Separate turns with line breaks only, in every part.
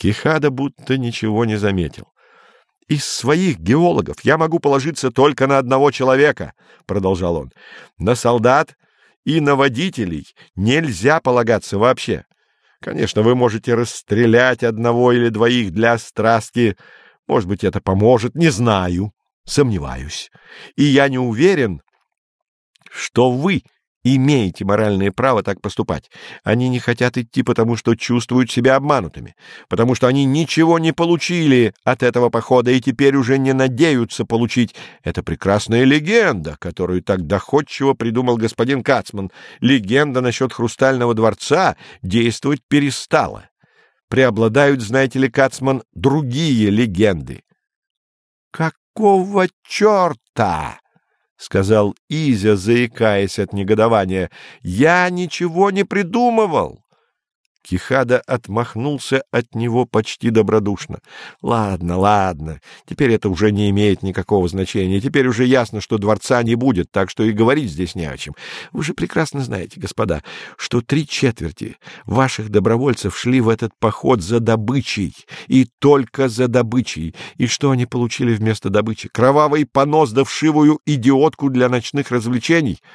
Кихада будто ничего не заметил. «Из своих геологов я могу положиться только на одного человека», — продолжал он. «На солдат и на водителей нельзя полагаться вообще. Конечно, вы можете расстрелять одного или двоих для страстки. Может быть, это поможет, не знаю, сомневаюсь. И я не уверен, что вы имеете моральное право так поступать. Они не хотят идти, потому что чувствуют себя обманутыми, потому что они ничего не получили от этого похода и теперь уже не надеются получить. Это прекрасная легенда, которую так доходчиво придумал господин Кацман. Легенда насчет Хрустального дворца действовать перестала. Преобладают, знаете ли, Кацман, другие легенды. «Какого черта?» — сказал Изя, заикаясь от негодования. — Я ничего не придумывал. Кихада отмахнулся от него почти добродушно. — Ладно, ладно, теперь это уже не имеет никакого значения. Теперь уже ясно, что дворца не будет, так что и говорить здесь не о чем. Вы же прекрасно знаете, господа, что три четверти ваших добровольцев шли в этот поход за добычей, и только за добычей. И что они получили вместо добычи? Кровавый понос да вшивую идиотку для ночных развлечений —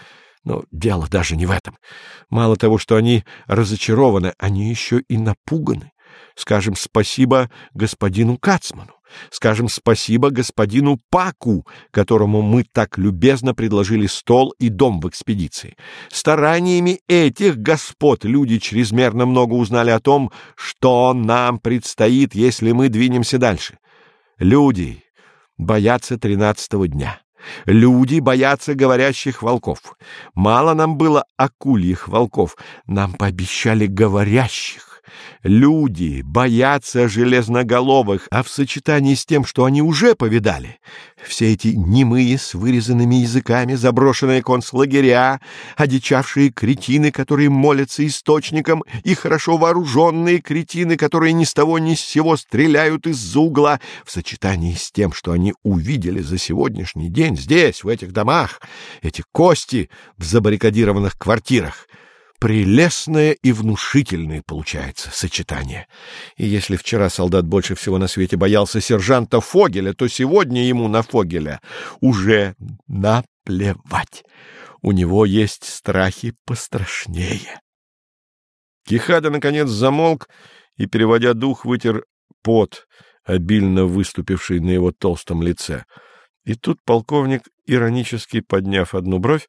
но дело даже не в этом. Мало того, что они разочарованы, они еще и напуганы. Скажем спасибо господину Кацману. Скажем спасибо господину Паку, которому мы так любезно предложили стол и дом в экспедиции. Стараниями этих господ люди чрезмерно много узнали о том, что нам предстоит, если мы двинемся дальше. Люди боятся тринадцатого дня. Люди боятся говорящих волков. Мало нам было акульих волков, нам пообещали говорящих. Люди боятся железноголовых, а в сочетании с тем, что они уже повидали, все эти немые с вырезанными языками, заброшенные концлагеря, одичавшие кретины, которые молятся источникам, и хорошо вооруженные кретины, которые ни с того ни с сего стреляют из-за угла, в сочетании с тем, что они увидели за сегодняшний день здесь, в этих домах, эти кости в забаррикадированных квартирах — Прелестное и внушительное получается сочетание. И если вчера солдат больше всего на свете боялся сержанта Фогеля, то сегодня ему на Фогеля уже наплевать. У него есть страхи пострашнее. Кихада, наконец, замолк и, переводя дух, вытер пот, обильно выступивший на его толстом лице. И тут полковник, иронически подняв одну бровь,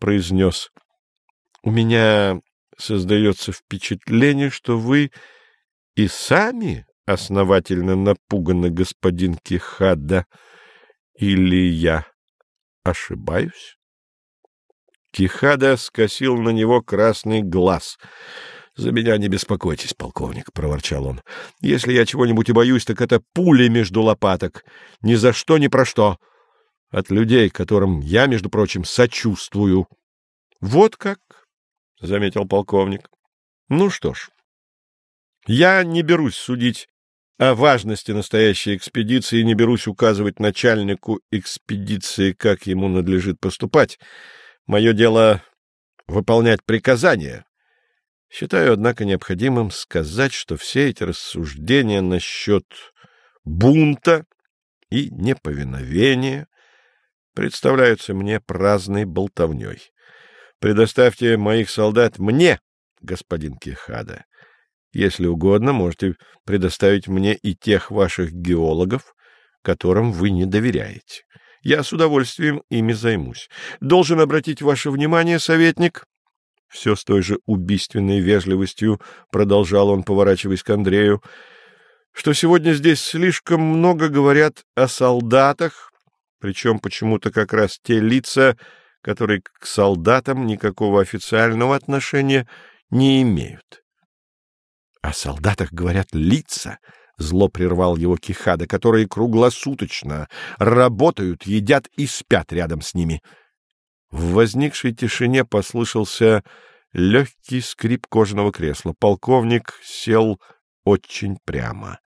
произнес — у меня создается впечатление, что вы и сами основательно напуганы, господин Кихада, или я ошибаюсь? Кихада скосил на него красный глаз. — За меня не беспокойтесь, полковник, — проворчал он. — Если я чего-нибудь и боюсь, так это пули между лопаток. Ни за что, ни про что. От людей, которым я, между прочим, сочувствую. — Вот как? — заметил полковник. — Ну что ж, я не берусь судить о важности настоящей экспедиции, не берусь указывать начальнику экспедиции, как ему надлежит поступать. Мое дело — выполнять приказания. Считаю, однако, необходимым сказать, что все эти рассуждения насчет бунта и неповиновения представляются мне праздной болтовней. Предоставьте моих солдат мне, господин Кихада. Если угодно, можете предоставить мне и тех ваших геологов, которым вы не доверяете. Я с удовольствием ими займусь. Должен обратить ваше внимание, советник, все с той же убийственной вежливостью продолжал он, поворачиваясь к Андрею, что сегодня здесь слишком много говорят о солдатах, причем почему-то как раз те лица, которые к солдатам никакого официального отношения не имеют. — О солдатах говорят лица, — зло прервал его Кихада, которые круглосуточно работают, едят и спят рядом с ними. В возникшей тишине послышался легкий скрип кожаного кресла. Полковник сел очень прямо.